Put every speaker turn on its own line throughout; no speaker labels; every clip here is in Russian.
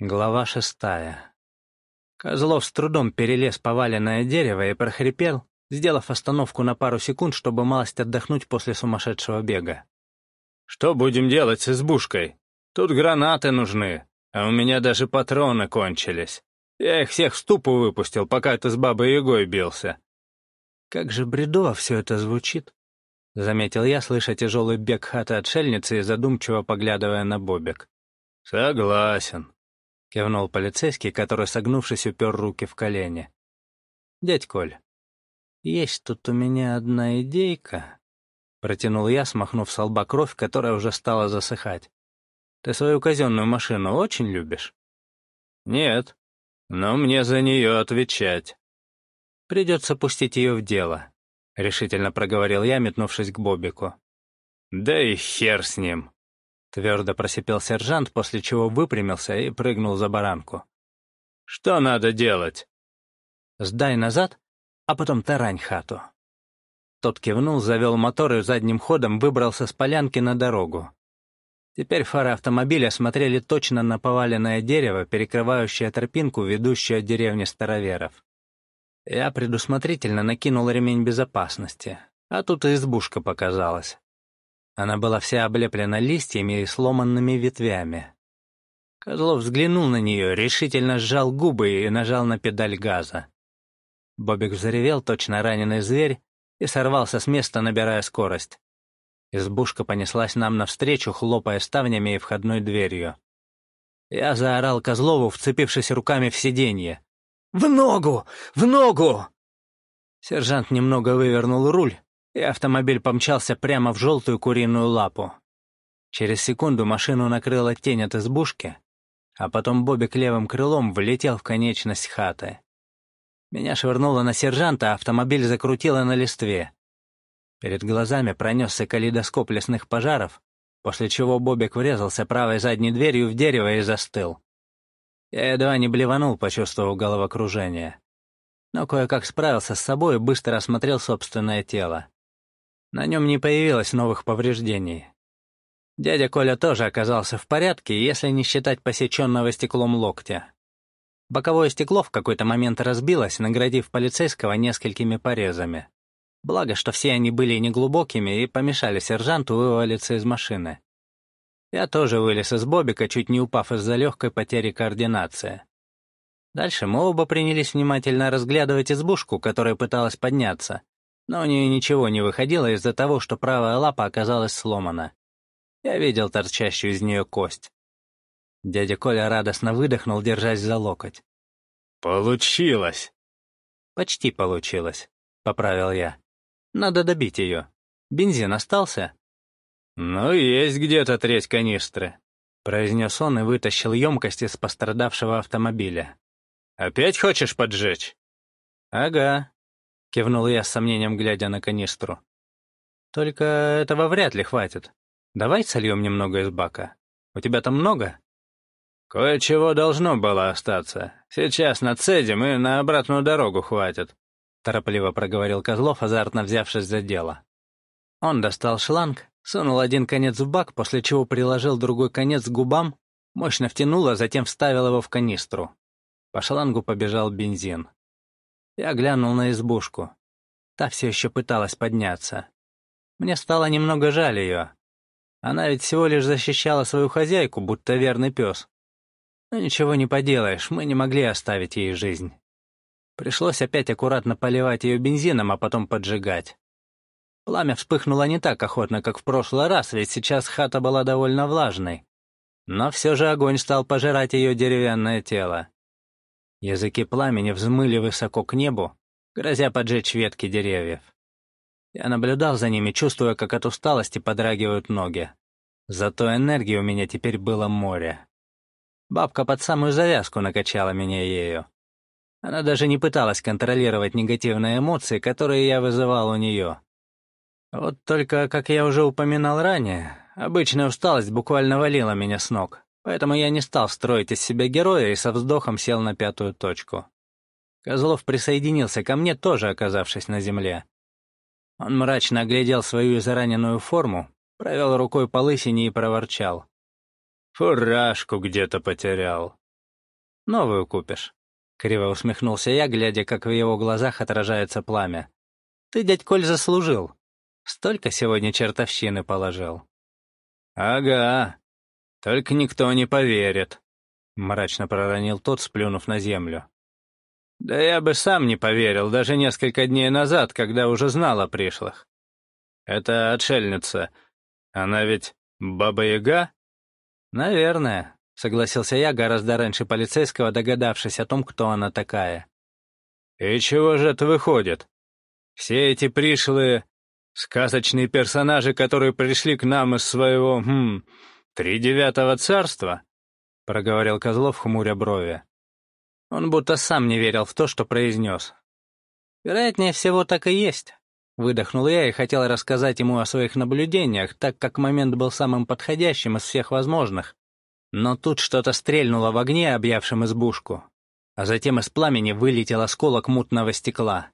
Глава шестая. Козлов с трудом перелез поваленное дерево и прохрипел, сделав остановку на пару секунд, чтобы малость отдохнуть после сумасшедшего бега. «Что будем делать с избушкой? Тут гранаты нужны, а у меня даже патроны кончились. Я их всех в ступу выпустил, пока ты с бабой Егой бился». «Как же бредово все это звучит», — заметил я, слыша тяжелый бег хаты отшельницы и задумчиво поглядывая на Бобик. «Согласен», — кивнул полицейский, который, согнувшись, упер руки в колени. «Дядь Коль, есть тут у меня одна идейка», — протянул я, смахнув с лба кровь, которая уже стала засыхать. «Ты свою казенную машину очень любишь?» «Нет, но мне за нее отвечать». «Придется пустить ее в дело», — решительно проговорил я, метнувшись к Бобику. «Да и хер с ним», Твердо просипел сержант, после чего выпрямился и прыгнул за баранку. «Что надо делать?» «Сдай назад, а потом тарань хату». Тот кивнул, завел мотор и задним ходом выбрался с полянки на дорогу. Теперь фары автомобиля смотрели точно на поваленное дерево, перекрывающее тропинку, ведущую от деревни Староверов. Я предусмотрительно накинул ремень безопасности, а тут и избушка показалась. Она была вся облеплена листьями и сломанными ветвями. Козлов взглянул на нее, решительно сжал губы и нажал на педаль газа. Бобик взревел, точно раненый зверь, и сорвался с места, набирая скорость. Избушка понеслась нам навстречу, хлопая ставнями и входной дверью. Я заорал Козлову, вцепившись руками в сиденье. «В ногу! В ногу!» Сержант немного вывернул руль, и автомобиль помчался прямо в желтую куриную лапу. Через секунду машину накрыла тень от избушки, а потом Бобик левым крылом влетел в конечность хаты. Меня швырнуло на сержанта, а автомобиль закрутило на листве. Перед глазами пронесся калейдоскоп лесных пожаров, после чего Бобик врезался правой задней дверью в дерево и застыл. Я едва не блеванул, почувствовав головокружение. Но кое-как справился с собой и быстро осмотрел собственное тело. На нем не появилось новых повреждений. Дядя Коля тоже оказался в порядке, если не считать посеченного стеклом локтя. Боковое стекло в какой-то момент разбилось, наградив полицейского несколькими порезами. Благо, что все они были неглубокими и помешали сержанту вывалиться из машины. Я тоже вылез из бобика, чуть не упав из-за легкой потери координации. Дальше мы оба принялись внимательно разглядывать избушку, которая пыталась подняться, но у нее ничего не выходило из-за того, что правая лапа оказалась сломана. Я видел торчащую из нее кость. Дядя Коля радостно выдохнул, держась за локоть.
«Получилось!»
«Почти получилось», — поправил я. «Надо добить ее. Бензин остался?»
«Ну, есть где-то треть канистры», —
произнес он и вытащил емкость из пострадавшего автомобиля.
«Опять хочешь поджечь?»
«Ага», Кивнул я с сомнением, глядя на канистру. «Только этого вряд ли хватит. Давай сольем немного из бака. У тебя там много?»
«Кое-чего должно было остаться. Сейчас нацедим, и на обратную дорогу хватит», —
торопливо проговорил Козлов, азартно взявшись за дело. Он достал шланг, сунул один конец в бак, после чего приложил другой конец к губам, мощно втянул, а затем вставил его в канистру. По шлангу побежал бензин. Я глянул на избушку. Та все еще пыталась подняться. Мне стало немного жаль ее. Она ведь всего лишь защищала свою хозяйку, будто верный пес. Но ничего не поделаешь, мы не могли оставить ей жизнь. Пришлось опять аккуратно поливать ее бензином, а потом поджигать. Пламя вспыхнуло не так охотно, как в прошлый раз, ведь сейчас хата была довольно влажной. Но все же огонь стал пожирать ее деревянное тело. Языки пламени взмыли высоко к небу, грозя поджечь ветки деревьев. Я наблюдал за ними, чувствуя, как от усталости подрагивают ноги. Зато энергии у меня теперь было море. Бабка под самую завязку накачала меня ею. Она даже не пыталась контролировать негативные эмоции, которые я вызывал у нее. Вот только, как я уже упоминал ранее, обычная усталость буквально валила меня с ног. Поэтому я не стал строить из себя героя и со вздохом сел на пятую точку. Козлов присоединился ко мне, тоже оказавшись на земле. Он мрачно оглядел свою израненную форму, провел рукой по лысине и проворчал.
«Фуражку где-то потерял.
Новую купишь. Криво усмехнулся я, глядя, как в его глазах отражается пламя. Ты, дядь Коль, заслужил. Столько сегодня чертовщины положил.
Ага, только никто не поверит, мрачно проронил тот, сплюнув на землю. Да я бы сам не поверил, даже несколько дней назад, когда уже знал о пришлых. Это отшельница. Она ведь Баба-Яга?
Наверное, согласился я гораздо раньше полицейского, догадавшись о том, кто она такая.
И чего же это выходит? Все эти пришлые, сказочные персонажи, которые пришли к нам из своего, хм, тридевятого царства? Проговорил Козлов, хмуря брови.
Он будто сам не верил в то, что произнес. «Вероятнее всего, так и есть», — выдохнул я и хотел рассказать ему о своих наблюдениях, так как момент был самым подходящим из всех возможных. Но тут что-то стрельнуло в огне, объявшем избушку, а затем из пламени вылетел осколок мутного стекла.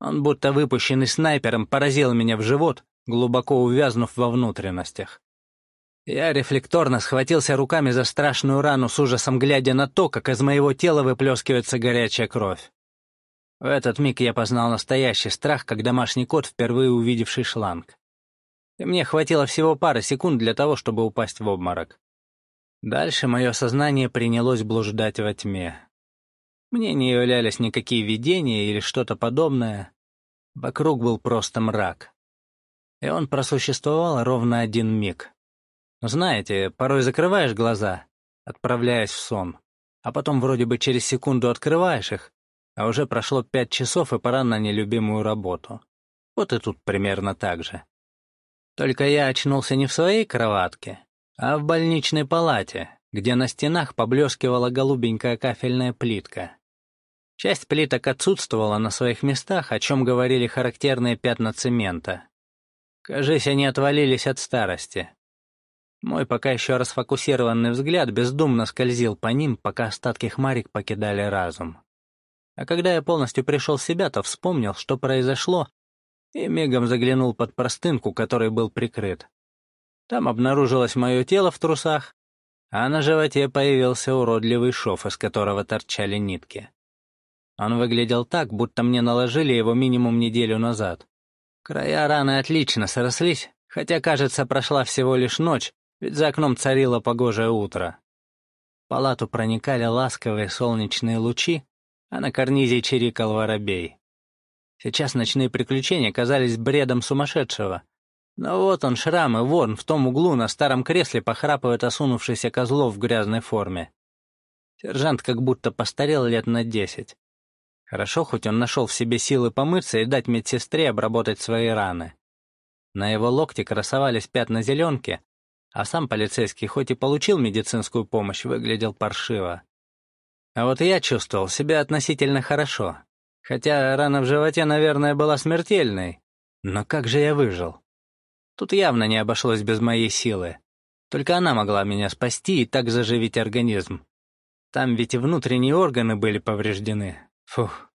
Он, будто выпущенный снайпером, поразил меня в живот, глубоко увязнув во внутренностях. Я рефлекторно схватился руками за страшную рану с ужасом, глядя на то, как из моего тела выплескивается горячая кровь. В этот миг я познал настоящий страх, как домашний кот, впервые увидевший шланг. И мне хватило всего пары секунд для того, чтобы упасть в обморок. Дальше мое сознание принялось блуждать во тьме. Мне не являлись никакие видения или что-то подобное. Вокруг был просто мрак. И он просуществовал ровно один миг. Знаете, порой закрываешь глаза, отправляясь в сон, а потом вроде бы через секунду открываешь их, а уже прошло пять часов и пора на нелюбимую работу. Вот и тут примерно так же. Только я очнулся не в своей кроватке, а в больничной палате, где на стенах поблескивала голубенькая кафельная плитка. Часть плиток отсутствовала на своих местах, о чем говорили характерные пятна цемента. Кажись, они отвалились от старости, мой пока еще расфокусированный взгляд бездумно скользил по ним, пока остатки хмарик покидали разум. А когда я полностью пришел в себя, то вспомнил, что произошло, и мигом заглянул под простынку, которой был прикрыт. Там обнаружилось мое тело в трусах, а на животе появился уродливый шов, из которого торчали нитки. Он выглядел так, будто мне наложили его минимум неделю назад. Края раны отлично срослись, хотя, кажется, прошла всего лишь ночь, ведь за окном царило погожее утро. В палату проникали ласковые солнечные лучи, а на карнизе чирикал воробей. Сейчас ночные приключения казались бредом сумасшедшего. Но вот он, шрам и ворн, в том углу на старом кресле похрапывает осунувшийся Козлов в грязной форме. Сержант как будто постарел лет на десять. Хорошо, хоть он нашел в себе силы помыться и дать медсестре обработать свои раны. На его локте красовались пятна зеленки, а сам полицейский, хоть и получил медицинскую помощь, выглядел паршиво. А вот я чувствовал себя относительно хорошо. Хотя рана в животе, наверное, была смертельной. Но как же я выжил? Тут явно не обошлось без моей силы. Только она могла меня спасти и так заживить организм. Там ведь и внутренние органы были повреждены. Фух.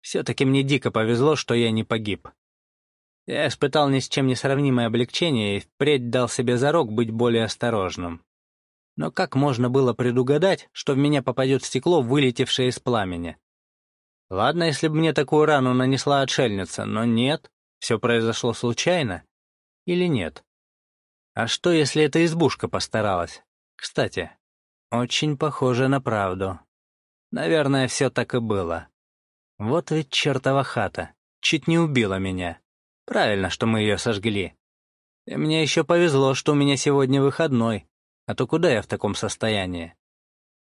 Все-таки мне дико повезло, что я не погиб. Я испытал ни с чем не сравнимое облегчение и впредь дал себе зарок быть более осторожным. Но как можно было предугадать, что в меня попадет стекло, вылетевшее из пламени? Ладно, если бы мне такую рану нанесла отшельница, но нет, все произошло случайно. Или нет? А что, если эта избушка постаралась? Кстати, очень похоже на правду. Наверное, все так и было. Вот ведь чертова хата, чуть не убила меня. Правильно, что мы ее сожгли. И мне еще повезло, что у меня сегодня выходной, а то куда я в таком состоянии?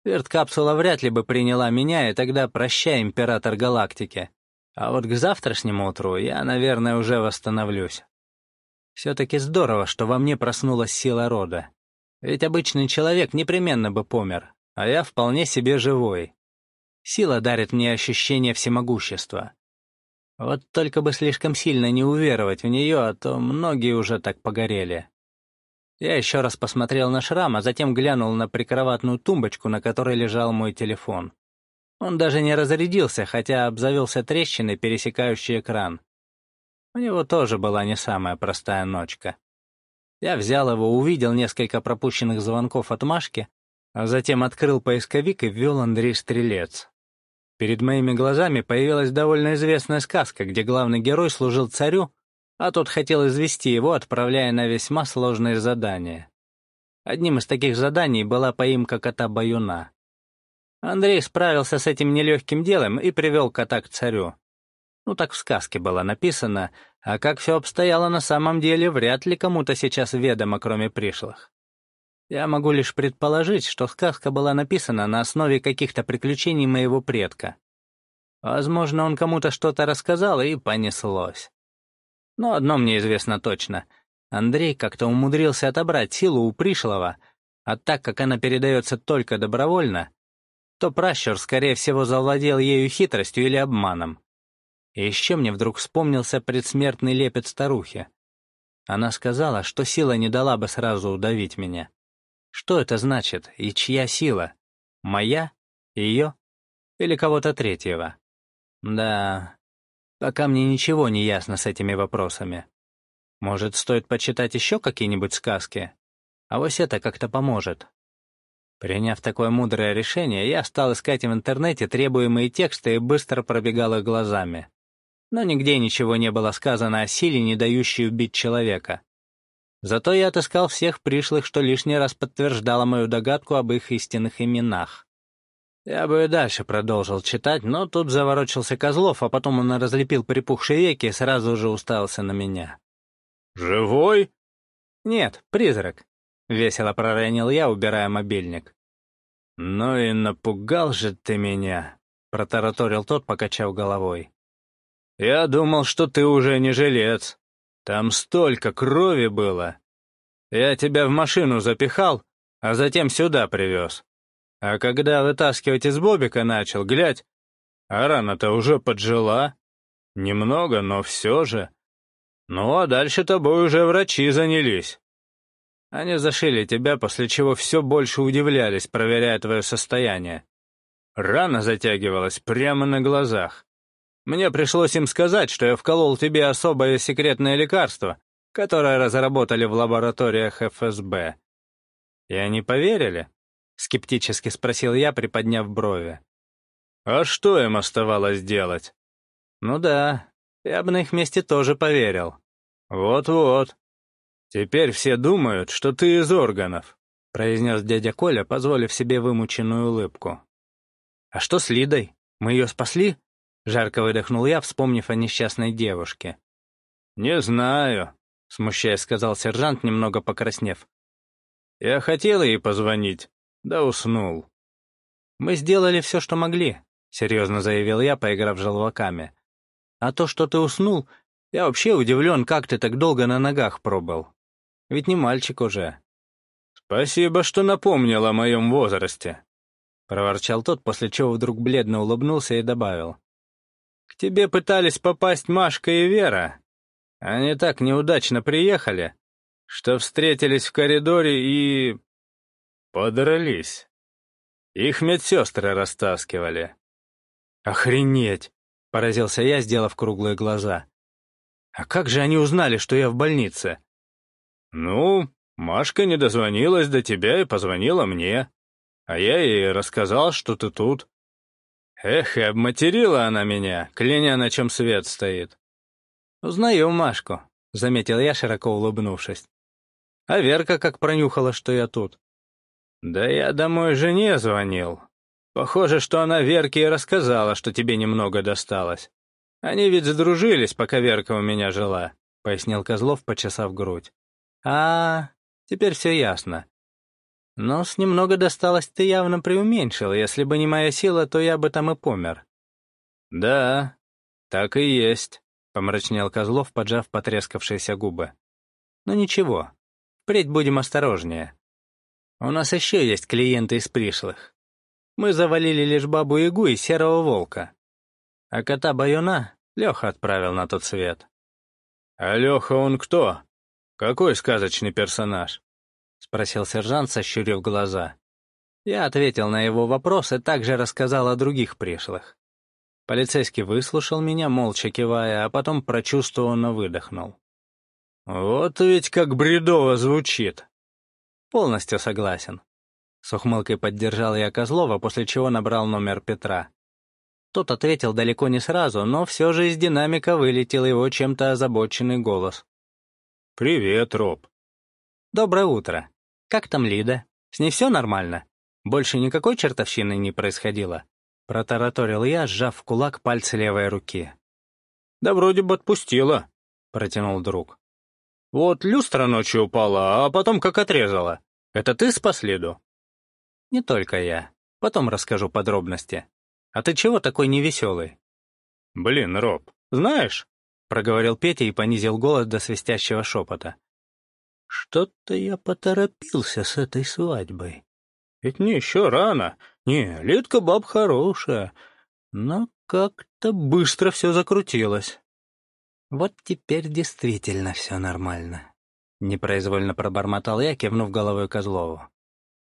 Верткапсула вряд ли бы приняла меня, и тогда прощай, император галактики. А вот к завтрашнему утру я, наверное, уже восстановлюсь. Все-таки здорово, что во мне проснулась сила рода. Ведь обычный человек непременно бы помер, а я вполне себе живой. Сила дарит мне ощущение всемогущества. Вот только бы слишком сильно не уверовать в нее, а то многие уже так погорели. Я еще раз посмотрел на шрам, а затем глянул на прикроватную тумбочку, на которой лежал мой телефон. Он даже не разрядился, хотя обзавелся трещиной, пересекающей экран. У него тоже была не самая простая ночка. Я взял его, увидел несколько пропущенных звонков от Машки, а затем открыл поисковик и ввел Андрей Стрелец. Перед моими глазами появилась довольно известная сказка, где главный герой служил царю, а тот хотел извести его, отправляя на весьма сложные задания. Одним из таких заданий была поимка кота Баюна. Андрей справился с этим нелегким делом и привел кота к царю. Ну так в сказке было написано, а как все обстояло на самом деле, вряд ли кому-то сейчас ведомо, кроме пришлых. Я могу лишь предположить, что сказка была написана на основе каких-то приключений моего предка. Возможно, он кому-то что-то рассказал, и понеслось. Но одно мне известно точно. Андрей как-то умудрился отобрать силу у пришлого, а так как она передается только добровольно, то пращур, скорее всего, завладел ею хитростью или обманом. И еще мне вдруг вспомнился предсмертный лепет старухи. Она сказала, что сила не дала бы сразу удавить меня. Что это значит и чья сила? Моя? Ее? Или кого-то третьего? Да, пока мне ничего не ясно с этими вопросами. Может, стоит почитать еще какие-нибудь сказки? А вот это как-то поможет. Приняв такое мудрое решение, я стал искать в интернете требуемые тексты и быстро пробегал их глазами. Но нигде ничего не было сказано о силе, не дающей убить человека. Зато я отыскал всех пришлых, что лишний раз подтверждало мою догадку об их истинных именах. Я бы и дальше продолжил читать, но тут заворочился Козлов, а потом он разлепил припухшие веки и сразу же уставился на меня.
«Живой?»
«Нет, призрак», — весело проронил я, убирая мобильник.
«Ну и напугал же ты меня», — протараторил тот, покачав головой. «Я думал, что ты уже не жилец. Там столько крови было. Я тебя в машину запихал, а затем сюда привез. А когда вытаскивать из бобика начал, глядь, а рана-то уже поджила. Немного, но все же. Ну, а дальше тобой уже врачи занялись. Они зашили тебя, после чего все больше удивлялись, проверяя твое состояние. Рана затягивалась прямо на глазах. Мне пришлось им сказать, что я вколол тебе особое секретное лекарство, которое разработали в лабораториях ФСБ. И они поверили? Скептически спросил я, приподняв брови. А что им оставалось делать? Ну да, я бы на их месте тоже поверил. Вот-вот. Теперь все думают, что ты из органов, произнес дядя Коля, позволив себе вымученную улыбку. А что с Лидой? Мы ее спасли? Жарко выдохнул я, вспомнив о несчастной девушке. «Не знаю», — смущаясь сказал сержант, немного покраснев. «Я хотел ей позвонить, да уснул». «Мы сделали все, что могли», — серьезно заявил я, поиграв желваками. «А то, что ты уснул, я вообще удивлен, как ты так долго на ногах пробыл. Ведь не мальчик уже». «Спасибо, что напомнил о моем возрасте», — проворчал тот, после чего вдруг бледно улыбнулся и добавил. К тебе пытались попасть Машка и Вера. Они так неудачно приехали, что встретились в коридоре и... подрались. Их медсестры растаскивали.
«Охренеть!» — поразился я, сделав круглые глаза. «А как же они узнали, что я в больнице?»
«Ну, Машка не дозвонилась до тебя и позвонила мне. А я ей рассказал, что ты тут. Эх, и обматерила она меня, кляня, на чем свет стоит.
«Узнаю Машку», — заметил я, широко улыбнувшись. «А Верка как пронюхала, что я тут?»
«Да я домой жене звонил. Похоже, что она Верке и рассказала, что тебе немного досталось. Они ведь задружились, пока Верка у меня жила», — пояснил Козлов, почесав грудь.
«А, теперь все ясно. Но с немного досталось ты явно преуменьшил. Если бы не моя сила, то я бы там и помер.
Да, так и есть, — помрачнел Козлов, поджав потрескавшиеся губы.
Но «Ну ничего, впредь будем осторожнее. У нас еще есть клиенты из пришлых. Мы завалили лишь бабу-ягу и серого волка. А кота-баюна Леха отправил на тот свет.
А Леха он кто? Какой сказочный персонаж?
— спросил сержант, сощурив глаза. Я ответил на его вопрос и также рассказал о других пришлых. Полицейский выслушал меня, молча кивая, а потом прочувствованно выдохнул.
«Вот ведь как бредово звучит!»
«Полностью согласен. С ухмылкой поддержал я Козлова, после чего набрал номер Петра. Тот ответил далеко не сразу, но все же из динамика вылетел его чем-то озабоченный голос.
«Привет, Роб».
«Доброе утро. Как там Лида? С ней все нормально? Больше никакой чертовщины не происходило?» Протараторил я, сжав в кулак пальцы левой руки.
«Да вроде бы отпустила», — протянул друг. «Вот люстра ночью упала, а потом как отрезала. Это ты спас Лиду?»
«Не только я. Потом расскажу подробности. А ты чего такой невеселый?»
«Блин, Роб, знаешь...» — проговорил Петя и понизил голос до свистящего шепота. «Что-то я поторопился с этой свадьбой. Ведь мне еще рано. Не, Лидка баб хорошая. Но как-то быстро все закрутилось».
«Вот теперь действительно все нормально», — непроизвольно пробормотал я, кивнув головой Козлову.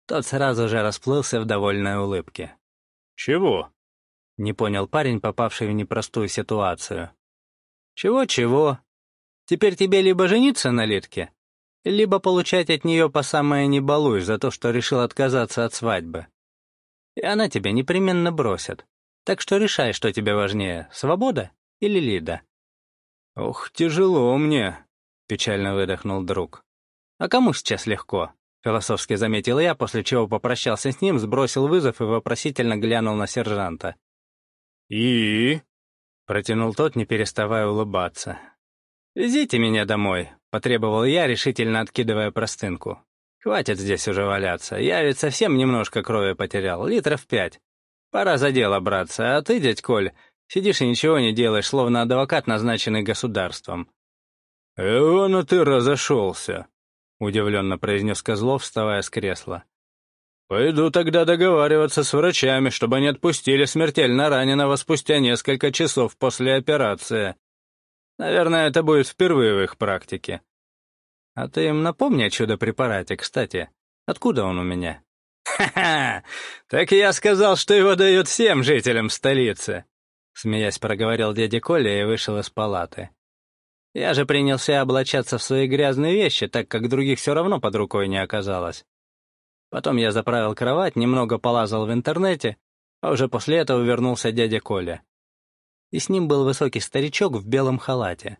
Тот сразу же расплылся в довольной улыбке.
«Чего?»
— не понял парень, попавший в непростую ситуацию. «Чего-чего? Теперь тебе либо жениться на Литке, либо получать от нее по самое не балуй за то, что решил отказаться от свадьбы. И она тебя непременно бросит. Так что решай, что тебе важнее, свобода или Лида».
«Ох, тяжело мне», — печально выдохнул друг.
«А кому сейчас легко?» — философски заметил я, после чего попрощался с ним, сбросил вызов и вопросительно глянул на сержанта.
«И?» — протянул тот, не переставая улыбаться.
«Везите меня домой», — потребовал я, решительно откидывая простынку. «Хватит здесь уже валяться. Я ведь совсем немножко крови потерял, литров пять. Пора за дело браться, а ты, дядь Коль, сидишь и ничего не делаешь, словно адвокат, назначенный государством».
«Эвана ты разошелся», — удивленно произнес Козлов, вставая с кресла. «Пойду тогда договариваться с врачами, чтобы они отпустили смертельно раненого спустя несколько часов после операции. Наверное, это будет впервые в их практике».
«А ты им напомни о чудо-препарате, кстати. Откуда он у меня?»
«Ха-ха! Так я сказал, что его дают всем жителям столицы!» Смеясь, проговорил дядя Коля и вышел из палаты.
Я же принялся облачаться в свои грязные вещи, так как других все равно под рукой не оказалось. Потом я заправил кровать, немного полазал в интернете, а уже после этого вернулся дядя Коля. И с ним был высокий старичок в белом халате.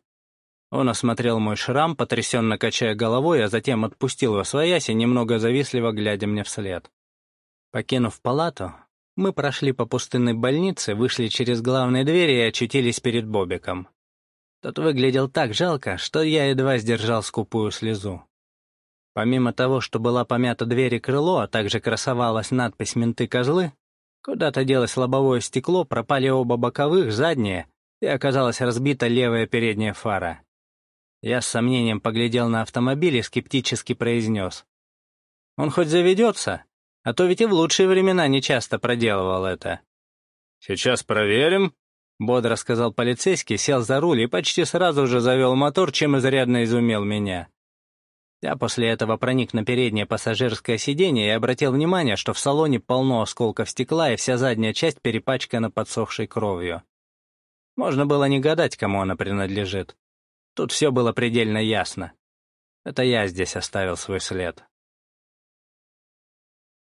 Он осмотрел мой шрам, потрясенно качая головой, а затем отпустил во свояси, немного завистливо глядя мне вслед. Покинув палату, мы прошли по пустынной больнице, вышли через главные двери и очутились перед Бобиком. Тот выглядел так жалко, что я едва сдержал скупую слезу. Помимо того, что была помята дверь и крыло, а также красовалась надпись «Менты-козлы», куда-то делось лобовое стекло, пропали оба боковых, задние, и оказалась разбита левая передняя фара. Я с сомнением поглядел на автомобиль и скептически произнес. «Он хоть заведется? А то ведь и в лучшие времена нечасто проделывал это».
«Сейчас проверим», — бодро сказал полицейский, сел за руль и почти сразу же завел мотор, чем изрядно изумил меня.
Я после этого проник на переднее пассажирское сиденье и обратил внимание, что в салоне полно осколков стекла и вся задняя часть перепачкана подсохшей кровью. Можно было не гадать, кому она принадлежит. Тут все было предельно ясно. Это я здесь оставил свой след.